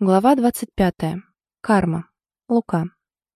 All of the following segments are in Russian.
Глава 25. Карма. Лука.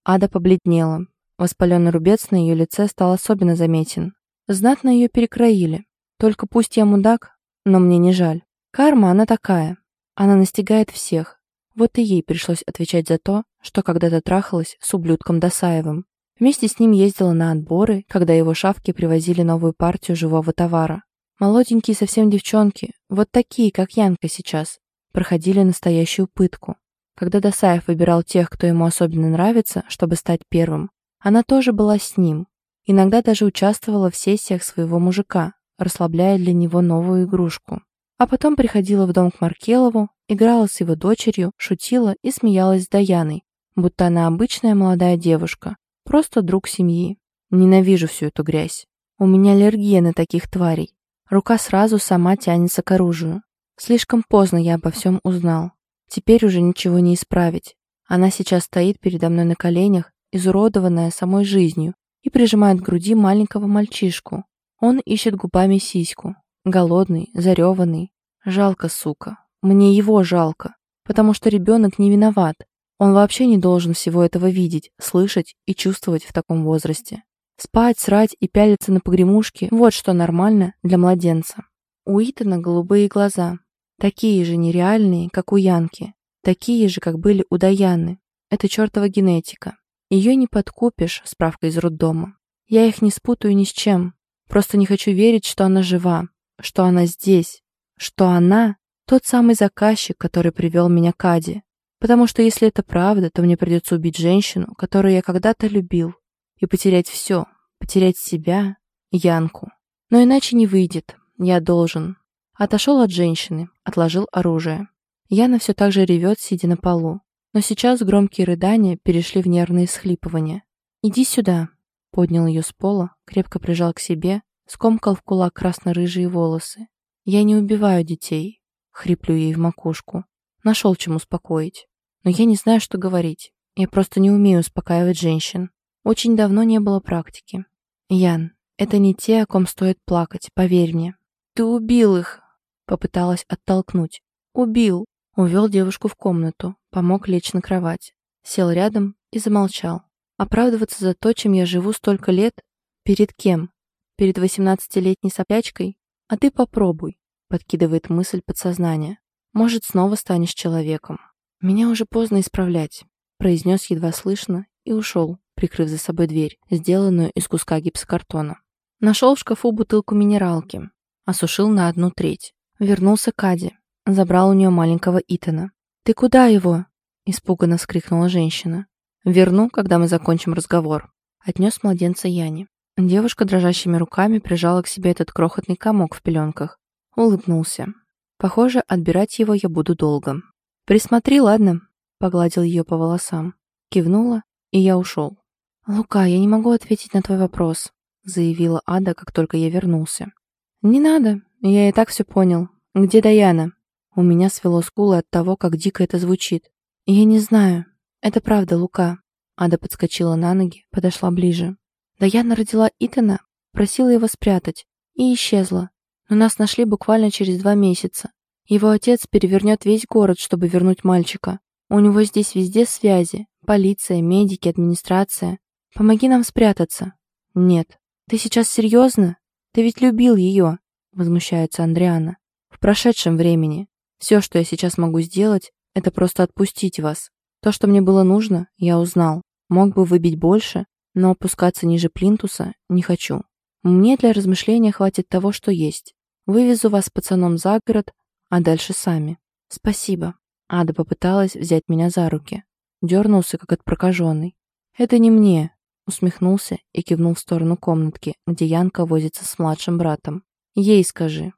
Ада побледнела. Воспаленный рубец на ее лице стал особенно заметен. Знатно ее перекроили. Только пусть я мудак, но мне не жаль. Карма, она такая. Она настигает всех. Вот и ей пришлось отвечать за то, что когда-то трахалась с ублюдком Досаевым. Вместе с ним ездила на отборы, когда его шавки привозили новую партию живого товара. Молоденькие совсем девчонки, вот такие, как Янка сейчас, проходили настоящую пытку. Когда Досаев выбирал тех, кто ему особенно нравится, чтобы стать первым, она тоже была с ним. Иногда даже участвовала в сессиях своего мужика, расслабляя для него новую игрушку. А потом приходила в дом к Маркелову, играла с его дочерью, шутила и смеялась с Даяной, будто она обычная молодая девушка, просто друг семьи. Ненавижу всю эту грязь. У меня аллергия на таких тварей. Рука сразу сама тянется к оружию. Слишком поздно я обо всем узнал. Теперь уже ничего не исправить. Она сейчас стоит передо мной на коленях, изуродованная самой жизнью, и прижимает к груди маленького мальчишку. Он ищет губами сиську. Голодный, зареванный. Жалко, сука. Мне его жалко. Потому что ребенок не виноват. Он вообще не должен всего этого видеть, слышать и чувствовать в таком возрасте. Спать, срать и пялиться на погремушки – вот что нормально для младенца. У Итана голубые глаза, такие же нереальные, как у Янки, такие же, как были у Даяны. Это чертова генетика. Ее не подкупишь справкой из роддома. Я их не спутаю ни с чем. Просто не хочу верить, что она жива, что она здесь, что она тот самый заказчик, который привел меня к Аде. Потому что если это правда, то мне придется убить женщину, которую я когда-то любил, и потерять все, потерять себя, Янку. Но иначе не выйдет. Я должен. Отошел от женщины, отложил оружие. Яна все так же ревет, сидя на полу. Но сейчас громкие рыдания перешли в нервные схлипывания. «Иди сюда», — поднял ее с пола, крепко прижал к себе, скомкал в кулак красно-рыжие волосы. «Я не убиваю детей», — хриплю ей в макушку. Нашел чем успокоить. Но я не знаю, что говорить. Я просто не умею успокаивать женщин. Очень давно не было практики. Ян, это не те, о ком стоит плакать, поверь мне. «Ты убил их!» Попыталась оттолкнуть. «Убил!» Увел девушку в комнату, помог лечь на кровать. Сел рядом и замолчал. Оправдываться за то, чем я живу столько лет? Перед кем? Перед восемнадцатилетней соплячкой? А ты попробуй, подкидывает мысль подсознания. Может, снова станешь человеком. Меня уже поздно исправлять, произнес едва слышно и ушел, прикрыв за собой дверь, сделанную из куска гипсокартона. Нашел в шкафу бутылку минералки, осушил на одну треть. Вернулся к Аде, забрал у нее маленького Итана. «Ты куда его?» – испуганно вскрикнула женщина. «Верну, когда мы закончим разговор», – отнес младенца Яне. Девушка дрожащими руками прижала к себе этот крохотный комок в пеленках. Улыбнулся. «Похоже, отбирать его я буду долго». «Присмотри, ладно?» – погладил ее по волосам. Кивнула, и я ушел. «Лука, я не могу ответить на твой вопрос», – заявила Ада, как только я вернулся. «Не надо, я и так все понял. Где Даяна?» У меня свело скулы от того, как дико это звучит. «Я не знаю. Это правда, Лука». Ада подскочила на ноги, подошла ближе. Даяна родила Итана, просила его спрятать, и исчезла. Но нас нашли буквально через два месяца. Его отец перевернет весь город, чтобы вернуть мальчика. У него здесь везде связи. Полиция, медики, администрация. Помоги нам спрятаться. Нет. Ты сейчас серьезно? Ты ведь любил ее, возмущается Андриана. В прошедшем времени. Все, что я сейчас могу сделать, это просто отпустить вас. То, что мне было нужно, я узнал. Мог бы выбить больше, но опускаться ниже плинтуса не хочу. Мне для размышления хватит того, что есть. Вывезу вас с пацаном за город, а дальше сами. Спасибо. Ада попыталась взять меня за руки. Дернулся, как от прокаженный. Это не мне, Усмехнулся и кивнул в сторону комнатки, где Янка возится с младшим братом. «Ей скажи».